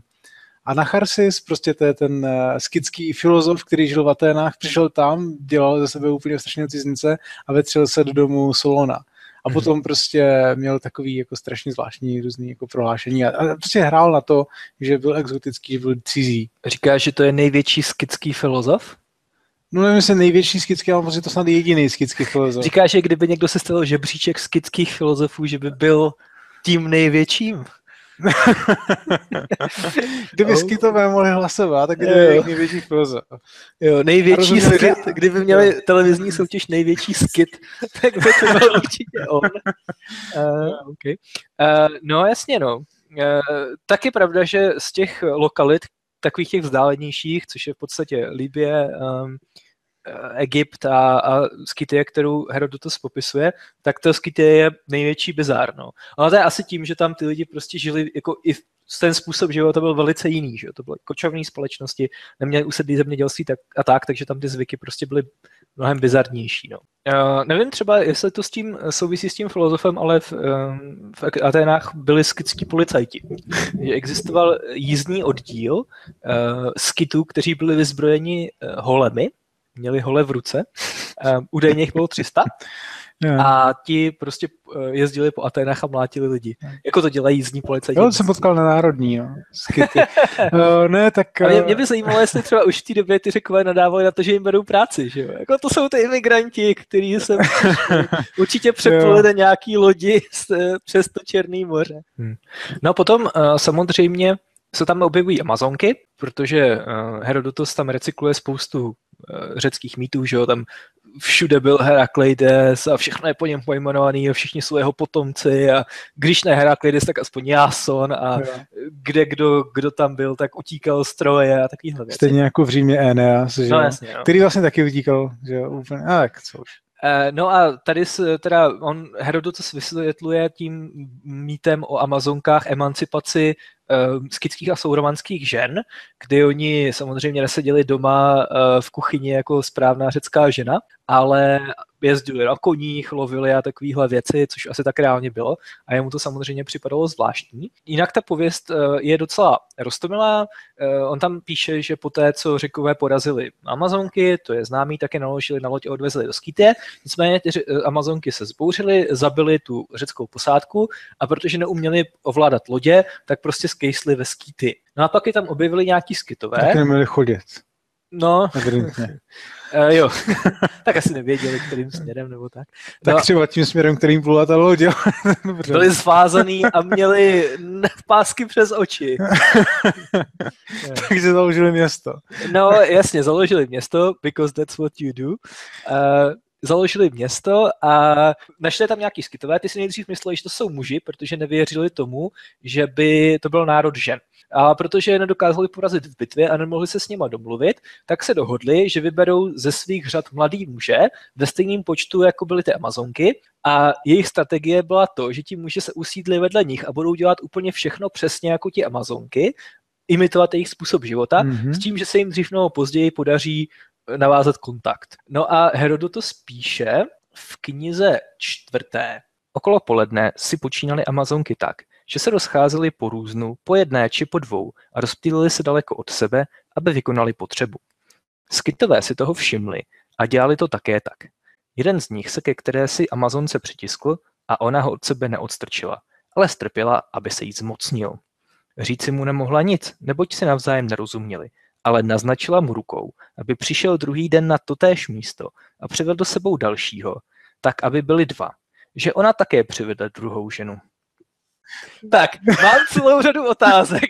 Anacharsis, prostě to je ten uh, skitský filozof, který žil v Aténách, přišel tam, dělal ze sebe úplně strašně cizince a vetřel se do domu Solona. A mhm. potom prostě měl takový jako strašně zvláštní různý jako prohlášení a, a prostě hrál na to, že byl exotický, že byl cizí. Říká, že to je největší skitský filozof? No nevím, jestli největší skitský, ale prostě to snad jediný skitský filozof. Říká, že kdyby někdo se stal žebříček skitských filozofů, že by byl tím největším. [laughs] Kdyby oh. skitové mohli hlasovat, tak kdyby jo. největší filozof. Jo, největší skit, kdyby měli televizní soutěž největší skit, [laughs] tak by to byl určitě on. Uh, [laughs] okay. uh, no jasně, no. Uh, tak je pravda, že z těch lokalit, takových těch vzdálenějších, což je v podstatě Libie, um, Egypt a, a Skytie, kterou Herodotus popisuje, tak to Skytie je největší bizár. No. Ale to je asi tím, že tam ty lidi prostě žili jako i v ten způsob života byl velice jiný, že to byly kočovné společnosti, neměli usedlý zemědělství tak, a tak, takže tam ty zvyky prostě byly mnohem bizarnější. No. Uh, nevím třeba, jestli to s tím souvisí s tím filozofem, ale v, um, v Aténách byli skitský policajti. [laughs] existoval jízdní oddíl uh, skitů, kteří byli vyzbrojeni uh, holemi, měli hole v ruce, um, údajně jich bylo 300, Yeah. A ti prostě eh, jezdili po Aténách a mlátili lidi. Jako to dělají jízdní policajti. Jo, jsem potkal na Národní, jo. Uh, [laughs] ne, tak... Uh... mě, mě, by zajímalo, jestli třeba už v té době ty řekové nadávali na to, že jim berou práci, že jo. Jako to jsou ty imigranti, kteří se [laughs] určitě přepluli na nějaký lodi přes to Černý moře. Hmm. No a potom uh, samozřejmě se tam objevují Amazonky, protože uh, Herodotus tam recykluje spoustu uh, řeckých mýtů, že jo, tam všude byl Herakleides a všechno je po něm pojmenovaný a všichni jsou jeho potomci a když ne Herakleides, tak aspoň Jason a jo. kde kdo, kdo tam byl, tak utíkal stroje a takovýhle věci. Stejně jako v Římě Eneas, že no, jasně, no. který vlastně taky utíkal, že jo, úplně, a tak co už. Eh, no a tady se teda on Herodotus vysvětluje tím mýtem o Amazonkách emancipaci uh, skitských a souromanských žen, kdy oni samozřejmě neseděli doma uh, v kuchyni jako správná řecká žena, ale jezdili na koních, lovili a takovéhle věci, což asi tak reálně bylo a jemu to samozřejmě připadalo zvláštní. Jinak ta pověst uh, je docela rostomilá. Uh, on tam píše, že po té, co řekové porazili Amazonky, to je známý, také naložili na loď a odvezli do Skýtě. Nicméně ty Amazonky se zbouřily, zabili tu řeckou posádku a protože neuměli ovládat lodě, tak prostě skejsli ve skýty. No a pak je tam objevili nějaký skytové. Tak neměli chodit. No, uh, [laughs] jo, [laughs] tak asi nevěděli, kterým směrem nebo tak. No, tak třeba tím směrem, kterým plula ta loď, jo. Byli zvázaný a měli pásky přes oči. [laughs] Takže založili město. No, jasně, založili město, because that's what you do. Uh, založili město a našli tam nějaký skytové. Ty si nejdřív mysleli, že to jsou muži, protože nevěřili tomu, že by to byl národ žen. A protože je nedokázali porazit v bitvě a nemohli se s nima domluvit, tak se dohodli, že vyberou ze svých řad mladý muže ve stejném počtu, jako byly ty Amazonky. A jejich strategie byla to, že ti muži se usídli vedle nich a budou dělat úplně všechno přesně jako ti Amazonky, imitovat jejich způsob života, mm-hmm. s tím, že se jim dřív nebo později podaří navázat kontakt. No a Herodotus píše v knize čtvrté. Okolo poledne si počínali Amazonky tak, že se rozcházeli po různu, po jedné či po dvou a rozptýlili se daleko od sebe, aby vykonali potřebu. Skytové si toho všimli a dělali to také tak. Jeden z nich se ke které si Amazonce přitiskl a ona ho od sebe neodstrčila, ale strpěla, aby se jí zmocnil. Říci mu nemohla nic, neboť si navzájem nerozuměli, ale naznačila mu rukou, aby přišel druhý den na totéž místo a přivedl sebou dalšího, tak aby byli dva, že ona také přivedla druhou ženu. Tak, mám celou řadu otázek.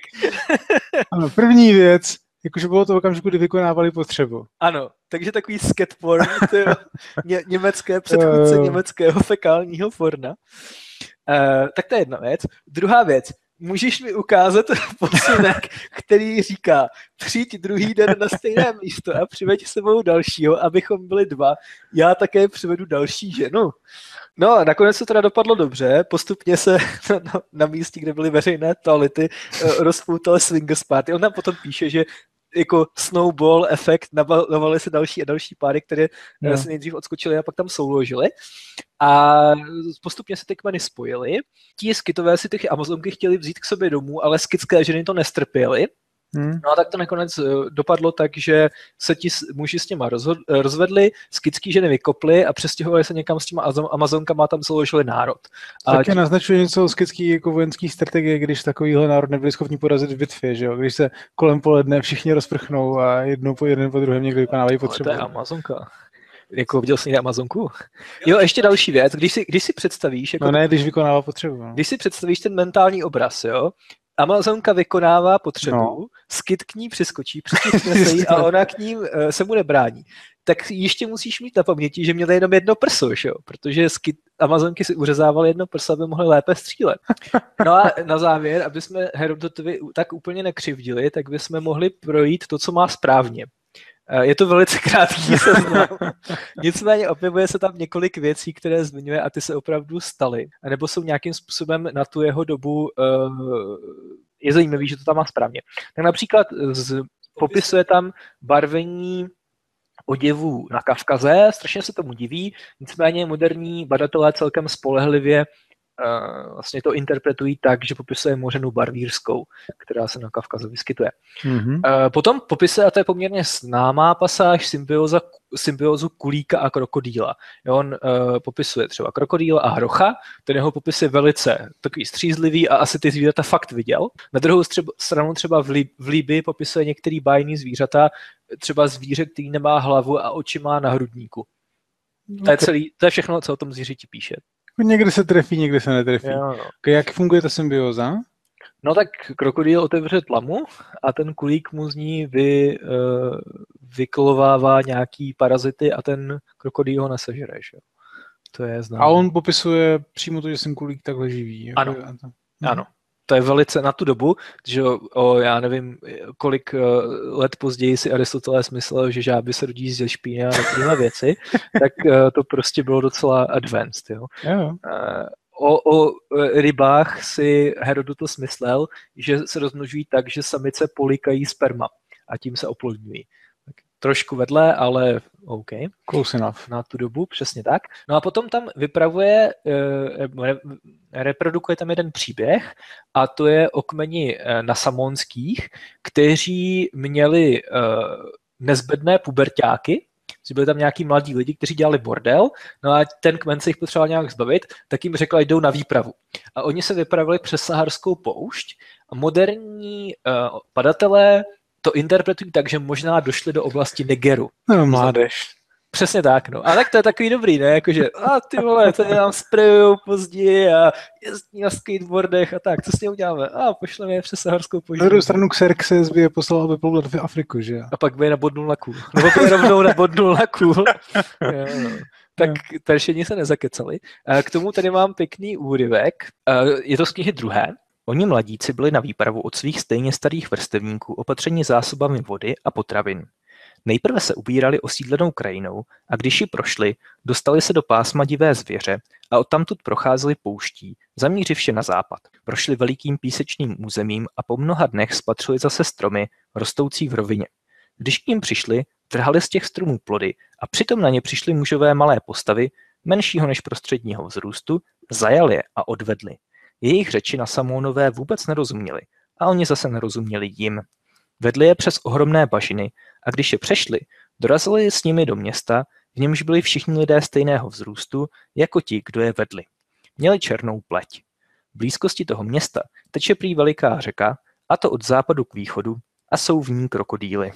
[laughs] ano, první věc, jakože bylo to okamžiku, kdy vykonávali potřebu. Ano, takže takový skatporn, [laughs] ně, německé předchůdce uh... německého fekálního porna. Uh, tak to je jedna věc. Druhá věc, můžeš mi ukázat [laughs] posunek, který říká, přijď druhý den na stejné místo a přiveď sebou dalšího, abychom byli dva. Já také přivedu další ženu. No a nakonec to teda dopadlo dobře. Postupně se [laughs] na, na místě, kde byly veřejné toalety, eh, rozpoutaly swingers party. On tam potom píše, že jako snowball efekt, navalovaly se další a další páry, které no. se nejdřív odskočily a pak tam souložily. A postupně se ty kmeny spojily. Ti skytové si těch Amazonky chtěli vzít k sobě domů, ale skitské ženy to nestrpěly. Hmm. No a tak to nakonec eh, dopadlo tak, že se ti muži s těma rozhod, eh, rozvedli, skitský ženy vykoply a přestěhovali se někam s těma Amazonkama a tam založili národ. A Také ti... naznačuje něco o skitský jako vojenský strategie, když takovýhle národ nebyli schopni porazit v bitvě, že jo? Když se kolem poledne všichni rozprchnou a jednou po jeden po druhém někdo vykonávají potřebu. to je Amazonka. Jako viděl jsi někde Amazonku? Jo, ještě další věc, když si, když si představíš... Jako, no ne, když vykonává potřebu. No. Když si představíš ten mentální obraz, jo, Amazonka vykonává potřebu, no. skit k ní přiskočí, [laughs] přistiskne se jí a ona k ním uh, se mu nebrání. Tak ještě musíš mít na paměti, že měli jenom jedno prso, že? protože skit, Amazonky si uřezávaly jedno prso, aby mohly lépe střílet. No a na závěr, aby jsme Herodotovi tak úplně nekřivdili, tak bychom mohli projít to, co má správně. Eh, je to velice krátký [laughs] seznam. Nicméně objevuje se tam několik věcí, které zmiňuje a ty se opravdu staly. Nebo jsou nějakým způsobem na tu jeho dobu uh, je zajímavý, že to tam má správně. Tak například z, popisuje tam barvení oděvů na Kavkaze, strašně se tomu diví, nicméně moderní badatelé celkem spolehlivě vlastně to interpretují tak, že popisuje mořenu barvířskou, která se na Kavkazu vyskytuje. Mm-hmm. Uh, potom popisuje, a to je poměrně známá pasáž, symbioza, symbiozu kulíka a krokodýla. Jo, on uh, popisuje třeba krokodýla a hrocha, ten jeho popis je velice takový střízlivý a asi ty zvířata fakt viděl. Na druhou střeba, stranu třeba v, Lí, v Líbii popisuje některý bájný zvířata, třeba zvíře, který nemá hlavu a oči má na hrudníku. Okay. To, je celý, to je všechno, co o tom zvířeti píše. Někde se trefí, někde se netrefí. Jo, no. Jak funguje ta symbioza? No tak krokodýl otevře tlamu a ten kulík mu z ní vy, uh, vyklovává nějaký parazity a ten krokodýl ho nesežere, že? To je známé. A on popisuje přímo to, že jsem kulík takhle živý. Jako ano, ano to je velice na tu dobu, že o, já nevím, kolik eh, let později si Aristoteles myslel, že žáby se rodí ze špíny a takovéhle věci, [laughs] tak eh, to prostě bylo docela advanced. Jo. Yeah. O, o rybách si Herodotus myslel, že se rozmnožují tak, že samice polikají sperma a tím se oplodňují trošku vedle, ale OK. Close enough. Na tu dobu, přesně tak. No a potom tam vypravuje, eh, reprodukuje tam jeden příběh a to je o kmeni eh, nasamonských, kteří měli eh, nezbedné pubertáky, byli tam nějaký mladí lidi, kteří dělali bordel, no a ten kmen se jich potřeboval nějak zbavit, tak jim řekl, jdou na výpravu. A oni se vypravili přes Saharskou poušť a moderní uh, padatelé to interpretují tak, že možná došli do oblasti Negeru. No, mládež. Přesně tak, no. A tak to je takový dobrý, ne? Jakože, a ty vole, to nám sprejujou později a jezdí na skateboardech a tak, co s ním uděláme? A pošleme je přes Saharskou požití. Na druhou stranu Xerxes by je poslal, aby ploudl v Afriku, že A pak by je nabodnul na kůl. Nebo by je rovnou nabodnul na kůl. [laughs] no. Tak teršení se nezakecali. K tomu tady mám pěkný úryvek. Je to z knihy druhé, Oni mladíci byli na výpravu od svých stejně starých vrstevníků opatřeni zásobami vody a potravin. Nejprve se ubírali osídlenou krajinou a když ji prošli, dostali se do pásma divé zvěře a odtamtud procházeli pouští, zamířivše na západ. Prošli velikým písečným územím a po mnoha dnech spatřili zase stromy, rostoucí v rovině. Když k ním přišli, trhali z těch stromů plody a přitom na ně přišli mužové malé postavy, menšího než prostředního vzrůstu, zajali je a odvedli. Jejich řeči na Samónové vůbec nerozuměli a oni zase nerozuměli jim. Vedli je přes ohromné bažiny a když je přešli, dorazili s nimi do města, v němž byli všichni lidé stejného vzrůstu, jako ti, kdo je vedli. Měli černou pleť. V blízkosti toho města teče prý veliká řeka, a to od západu k východu, a jsou v ní krokodýly.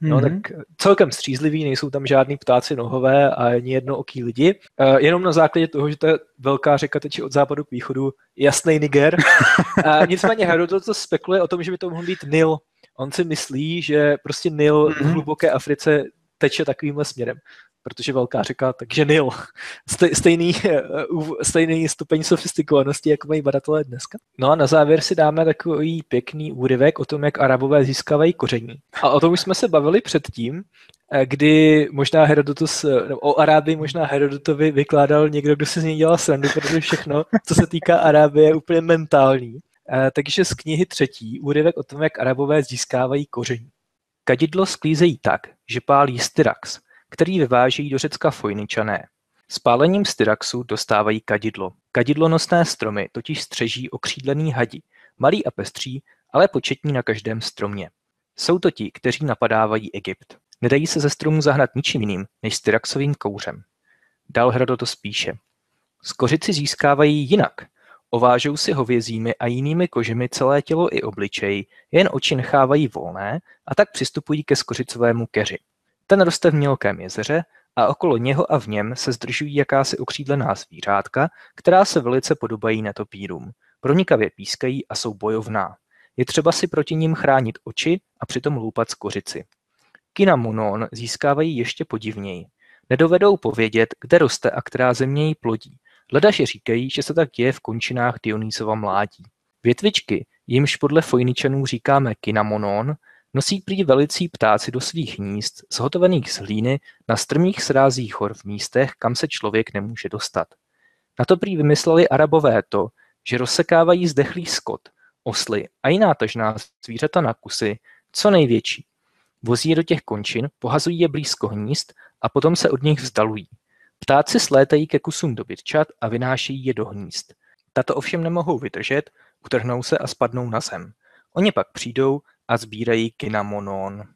No mm-hmm. tak celkem střízlivý, nejsou tam žádný ptáci nohové a ani jednooký lidi. Uh, jenom na základě toho, že to je velká řeka teče od západu k východu, jasný Niger. uh, [laughs] nicméně Herodot spekuluje o tom, že by to mohl být Nil. On si myslí, že prostě Nil mm-hmm. v hluboké Africe teče takovýmhle směrem protože velká řeka, takže Nil. Stejný, eh, stejný stupeň sofistikovanosti, jako mají badatelé dneska. No a na závěr si dáme takový pěkný úryvek o tom, jak Arabové získávají koření. A o tom už jsme se bavili předtím, eh, kdy možná Herodotus, no, o Arábii možná Herodotovi vykládal někdo, kdo si z něj dělal srandu, protože všechno, co se týká Arábie, je úplně mentální. Takže z knihy třetí úryvek o tom, jak Arabové získávají koření. Kadidlo sklízejí tak, že pálí styrax, který vyvážejí do Řecka Fojničané. Spálením styraxu dostávají kadidlo. Kadidlonosné stromy totiž střeží okřídlený hadi, malý a pestří, ale početní na každém stromě. Jsou to ti, kteří napadávají Egypt. Nedají se ze stromu zahnat ničím jiným než styraxovým kouřem. Dal to spíše. Skořici získávají jinak. Ovážou si hovězími a jinými kožemi celé tělo i obličej, jen oči nechávají volné a tak přistupují ke skořicovému keři. Ten roste v mělkém jezeře a okolo něho a v něm se zdržují jakási okřídlená zvířátka, která se velice podobají netopírům. Pronikavě pískají a jsou bojovná. Je třeba si proti ním chránit oči a přitom loupat z kořici. Kinamonon získávají ještě podivněji. Nedovedou povědět, kde roste a která země ji plodí. Ledaže říkají, že se tak děje v končinách Dionýsova mládí. Větvičky, jimž podle Fojničanů říkáme kinamonon, Nosí prý velicí ptáci do svých hnízd, zhotovených z hlíny, na strmých srázích hor v místech, kam se člověk nemůže dostat. Na to prý vymysleli arabové to, že rozsekávají zdechlý skot, osly a jiná tažná zvířata na kusy, co největší. Vozí je do těch končin, pohazují je blízko hnízd a potom se od nich vzdalují. Ptáci slétají ke kusům dobytčat a vynášejí je do hnízd. Tato ovšem nemohou vydržet, utrhnou se a spadnou na zem. Oni pak přijdou a sbírají kinamonon.